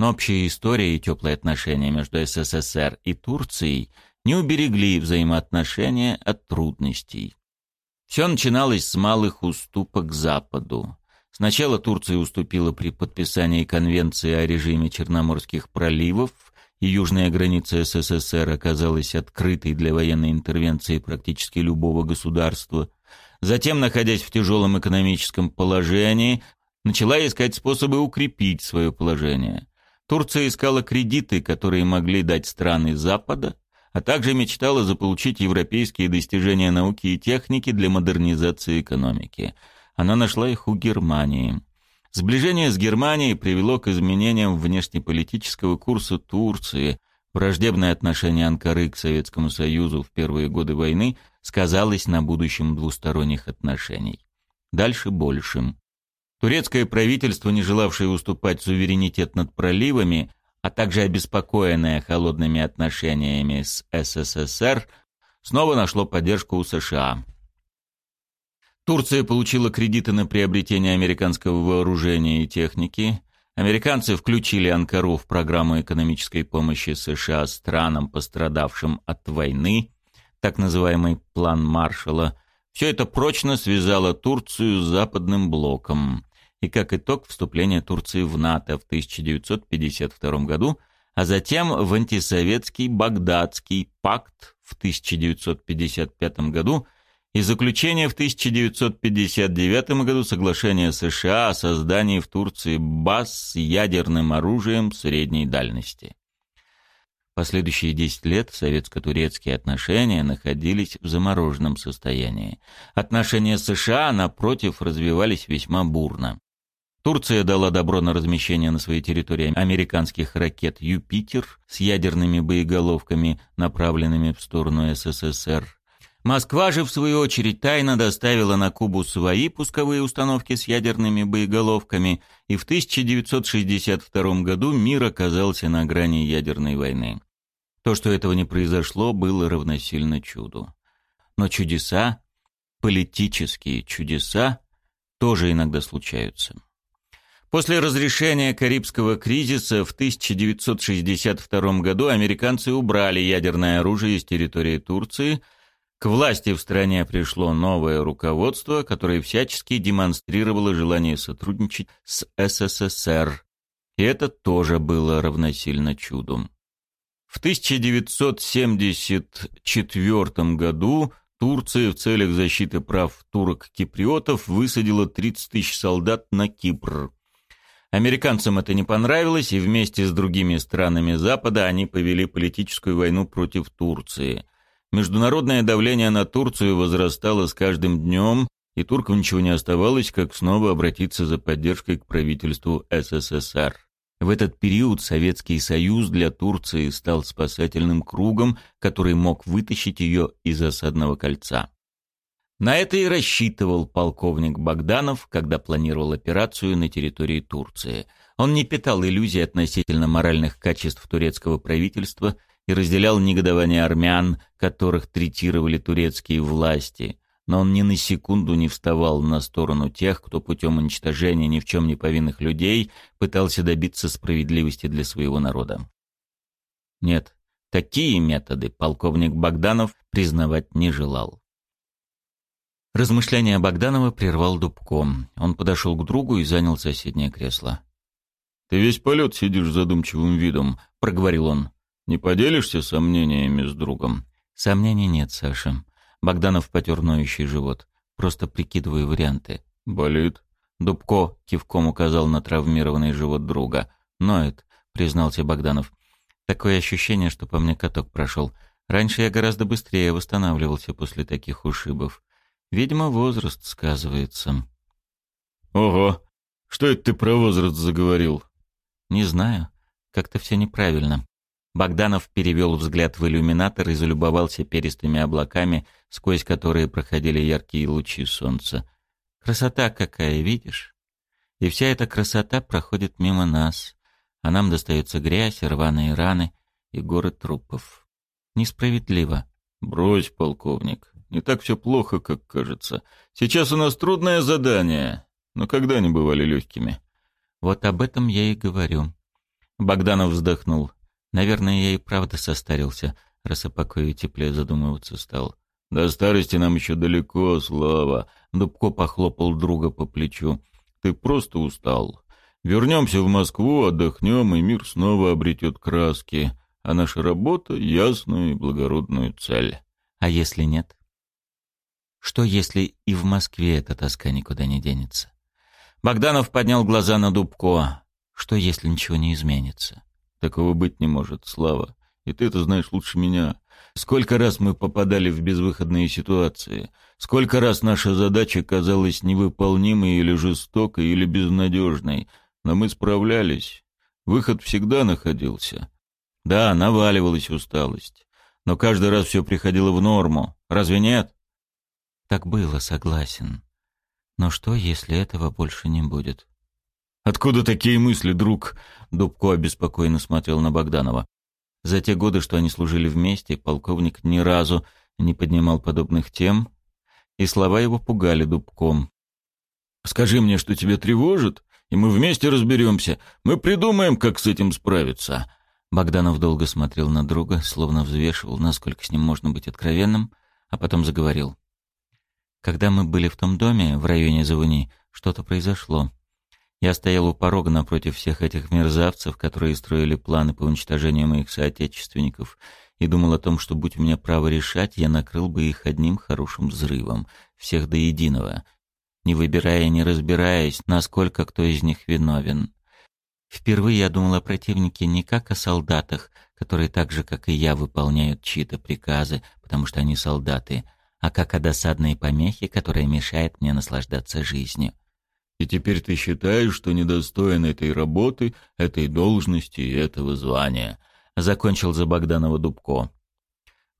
но общая история и теплые отношения между СССР и Турцией не уберегли взаимоотношения от трудностей. Все начиналось с малых уступок Западу. Сначала Турция уступила при подписании Конвенции о режиме Черноморских проливов, и южная граница СССР оказалась открытой для военной интервенции практически любого государства. Затем, находясь в тяжелом экономическом положении, начала искать способы укрепить свое положение. Турция искала кредиты, которые могли дать страны Запада, а также мечтала заполучить европейские достижения науки и техники для модернизации экономики. Она нашла их у Германии. Сближение с Германией привело к изменениям внешнеполитического курса Турции. Враждебное отношение Анкары к Советскому Союзу в первые годы войны сказалось на будущем двусторонних отношений. Дальше большим. Турецкое правительство, не желавшее уступать суверенитет над проливами, а также обеспокоенное холодными отношениями с СССР, снова нашло поддержку у США. Турция получила кредиты на приобретение американского вооружения и техники. Американцы включили Анкару в программу экономической помощи США странам, пострадавшим от войны, так называемый «План Маршалла». Все это прочно связало Турцию с Западным блоком и как итог вступления Турции в НАТО в 1952 году, а затем в антисоветский Багдадский пакт в 1955 году и заключение в 1959 году соглашения США о создании в Турции баз с ядерным оружием средней дальности. Последующие 10 лет советско-турецкие отношения находились в замороженном состоянии. Отношения США, напротив, развивались весьма бурно. Турция дала добро на размещение на своей территории американских ракет «Юпитер» с ядерными боеголовками, направленными в сторону СССР. Москва же, в свою очередь, тайно доставила на Кубу свои пусковые установки с ядерными боеголовками, и в 1962 году мир оказался на грани ядерной войны. То, что этого не произошло, было равносильно чуду. Но чудеса, политические чудеса, тоже иногда случаются. После разрешения Карибского кризиса в 1962 году американцы убрали ядерное оружие из территории Турции. К власти в стране пришло новое руководство, которое всячески демонстрировало желание сотрудничать с СССР. И это тоже было равносильно чуду. В 1974 году Турция в целях защиты прав турок-киприотов высадила 30 тысяч солдат на Кипр. Американцам это не понравилось, и вместе с другими странами Запада они повели политическую войну против Турции. Международное давление на Турцию возрастало с каждым днем, и туркам ничего не оставалось, как снова обратиться за поддержкой к правительству СССР. В этот период Советский Союз для Турции стал спасательным кругом, который мог вытащить ее из осадного кольца. На это и рассчитывал полковник Богданов, когда планировал операцию на территории Турции. Он не питал иллюзий относительно моральных качеств турецкого правительства и разделял негодование армян, которых третировали турецкие власти. но он ни на секунду не вставал на сторону тех, кто путем уничтожения ни в чем не повинных людей пытался добиться справедливости для своего народа. Нет, такие методы полковник Богданов признавать не желал. Размышления Богданова прервал Дубком. Он подошел к другу и занял соседнее кресло. «Ты весь полет сидишь задумчивым видом», — проговорил он. «Не поделишься сомнениями с другом?» «Сомнений нет, Саша. Богданов потер ноющий живот. Просто прикидываю варианты. «Болит?» Дубко кивком указал на травмированный живот друга. «Ноет», — признался Богданов. «Такое ощущение, что по мне каток прошел. Раньше я гораздо быстрее восстанавливался после таких ушибов. Видимо, возраст сказывается». «Ого! Что это ты про возраст заговорил?» «Не знаю. Как-то все неправильно. Богданов перевел взгляд в иллюминатор и залюбовался перистыми облаками, сквозь которые проходили яркие лучи солнца. «Красота какая, видишь? И вся эта красота проходит мимо нас, а нам достается грязь, рваные раны и горы трупов. Несправедливо». «Брось, полковник, не так все плохо, как кажется. Сейчас у нас трудное задание, но когда они бывали легкими?» «Вот об этом я и говорю». Богданов вздохнул. Наверное, я и правда состарился, раз о покое теплее задумываться стал. «До старости нам еще далеко, Слава!» Дубко похлопал друга по плечу. «Ты просто устал. Вернемся в Москву, отдохнем, и мир снова обретет краски, а наша работа — ясную и благородную цель». «А если нет?» «Что, если и в Москве эта тоска никуда не денется?» Богданов поднял глаза на Дубко. «Что, если ничего не изменится?» Такого быть не может, Слава. И ты это знаешь лучше меня. Сколько раз мы попадали в безвыходные ситуации. Сколько раз наша задача казалась невыполнимой или жестокой, или безнадежной. Но мы справлялись. Выход всегда находился. Да, наваливалась усталость. Но каждый раз все приходило в норму. Разве нет? Так было, согласен. Но что, если этого больше не будет? «Откуда такие мысли, друг?» Дубко обеспокоенно смотрел на Богданова. За те годы, что они служили вместе, полковник ни разу не поднимал подобных тем, и слова его пугали Дубком. «Скажи мне, что тебя тревожит, и мы вместе разберемся. Мы придумаем, как с этим справиться». Богданов долго смотрел на друга, словно взвешивал, насколько с ним можно быть откровенным, а потом заговорил. «Когда мы были в том доме, в районе Завуни, что-то произошло. Я стоял у порога напротив всех этих мерзавцев, которые строили планы по уничтожению моих соотечественников, и думал о том, что, будь у меня право решать, я накрыл бы их одним хорошим взрывом, всех до единого, не выбирая не разбираясь, насколько кто из них виновен. Впервые я думал о противнике не как о солдатах, которые так же, как и я, выполняют чьи-то приказы, потому что они солдаты, а как о досадной помехе, которая мешает мне наслаждаться жизнью. И теперь ты считаешь, что недостоин этой работы, этой должности и этого звания. Закончил за Богданова Дубко.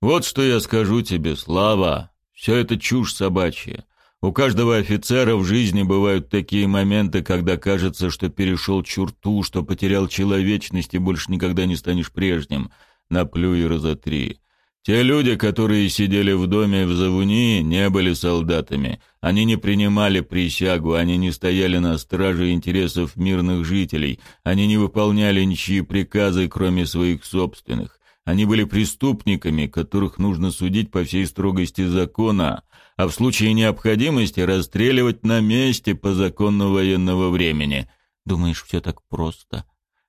Вот что я скажу тебе, Слава. Все это чушь собачья. У каждого офицера в жизни бывают такие моменты, когда кажется, что перешел черту, что потерял человечность и больше никогда не станешь прежним. Наплюй и разотри. Те люди, которые сидели в доме в Завуни, не были солдатами. Они не принимали присягу, они не стояли на страже интересов мирных жителей, они не выполняли ничьи приказы, кроме своих собственных. Они были преступниками, которых нужно судить по всей строгости закона, а в случае необходимости расстреливать на месте по закону военного времени. Думаешь, все так просто?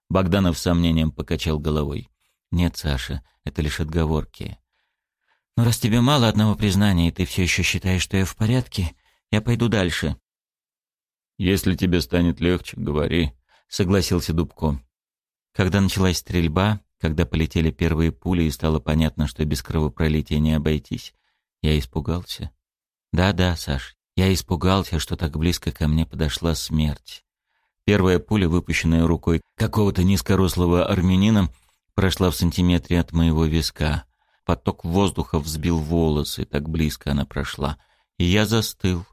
Богданов с сомнением покачал головой. Нет, Саша, это лишь отговорки. Но раз тебе мало одного признания, и ты все еще считаешь, что я в порядке, я пойду дальше. Если тебе станет легче, говори, согласился Дубко. Когда началась стрельба, когда полетели первые пули и стало понятно, что без кровопролития не обойтись, я испугался. Да-да, Саш, я испугался, что так близко ко мне подошла смерть. Первая пуля, выпущенная рукой какого-то низкорослого армянина, прошла в сантиметре от моего виска. Поток воздуха взбил волосы, так близко она прошла. И я застыл.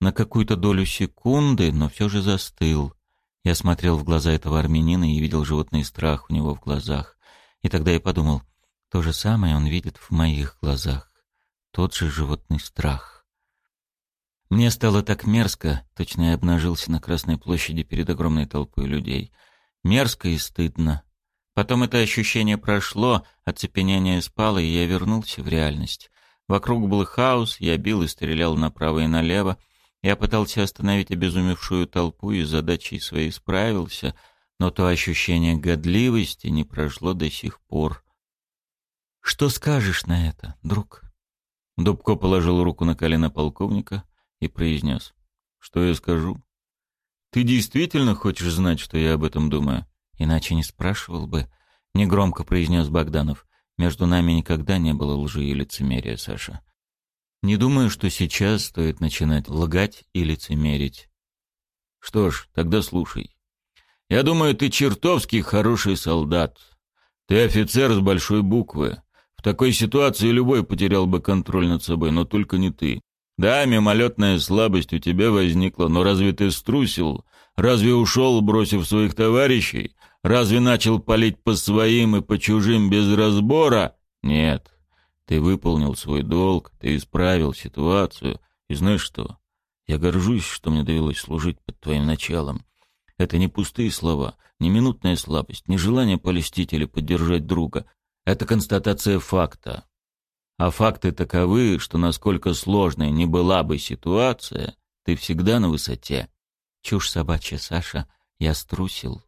На какую-то долю секунды, но все же застыл. Я смотрел в глаза этого армянина и видел животный страх у него в глазах. И тогда я подумал, то же самое он видит в моих глазах. Тот же животный страх. Мне стало так мерзко, точно я обнажился на Красной площади перед огромной толпой людей. Мерзко и стыдно. Потом это ощущение прошло, оцепенение спало, и я вернулся в реальность. Вокруг был хаос, я бил и стрелял направо и налево. Я пытался остановить обезумевшую толпу и задачей своей справился, но то ощущение годливости не прошло до сих пор. «Что скажешь на это, друг?» Дубко положил руку на колено полковника и произнес. «Что я скажу?» «Ты действительно хочешь знать, что я об этом думаю?» «Иначе не спрашивал бы», — негромко произнес Богданов. «Между нами никогда не было лжи и лицемерия, Саша. Не думаю, что сейчас стоит начинать лгать и лицемерить». «Что ж, тогда слушай. Я думаю, ты чертовски хороший солдат. Ты офицер с большой буквы. В такой ситуации любой потерял бы контроль над собой, но только не ты. Да, мимолетная слабость у тебя возникла, но разве ты струсил? Разве ушел, бросив своих товарищей? Разве начал палить по своим и по чужим без разбора? Нет. Ты выполнил свой долг, ты исправил ситуацию. И знаешь что? Я горжусь, что мне довелось служить под твоим началом. Это не пустые слова, не минутная слабость, не желание полистить или поддержать друга. Это констатация факта. А факты таковы, что насколько сложной ни была бы ситуация, ты всегда на высоте. Чушь собачья, Саша, я струсил.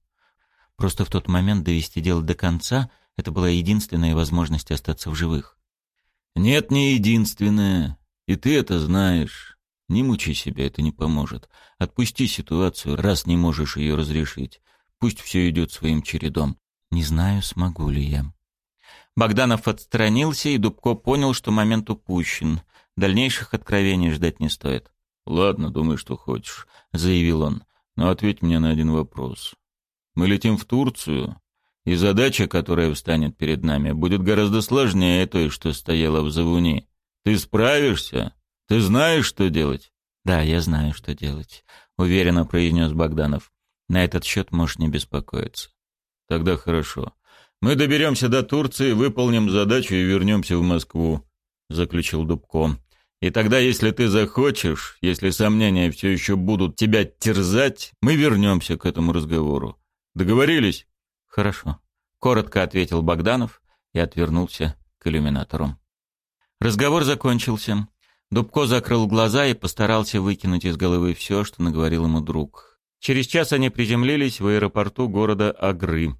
Просто в тот момент довести дело до конца — это была единственная возможность остаться в живых. Нет, не единственная. И ты это знаешь. Не мучай себя, это не поможет. Отпусти ситуацию, раз не можешь ее разрешить. Пусть все идет своим чередом. Не знаю, смогу ли я. Богданов отстранился, и Дубко понял, что момент упущен. Дальнейших откровений ждать не стоит. «Ладно, думай, что хочешь», — заявил он. «Но ответь мне на один вопрос. Мы летим в Турцию, и задача, которая встанет перед нами, будет гораздо сложнее той, что стояла в Завуни. Ты справишься? Ты знаешь, что делать?» «Да, я знаю, что делать», — уверенно произнес Богданов. «На этот счет можешь не беспокоиться». «Тогда хорошо. Мы доберемся до Турции, выполним задачу и вернемся в Москву», — заключил Дубко. «И тогда, если ты захочешь, если сомнения все еще будут тебя терзать, мы вернемся к этому разговору. Договорились?» «Хорошо», — коротко ответил Богданов и отвернулся к иллюминатору. Разговор закончился. Дубко закрыл глаза и постарался выкинуть из головы все, что наговорил ему друг. Через час они приземлились в аэропорту города Агры.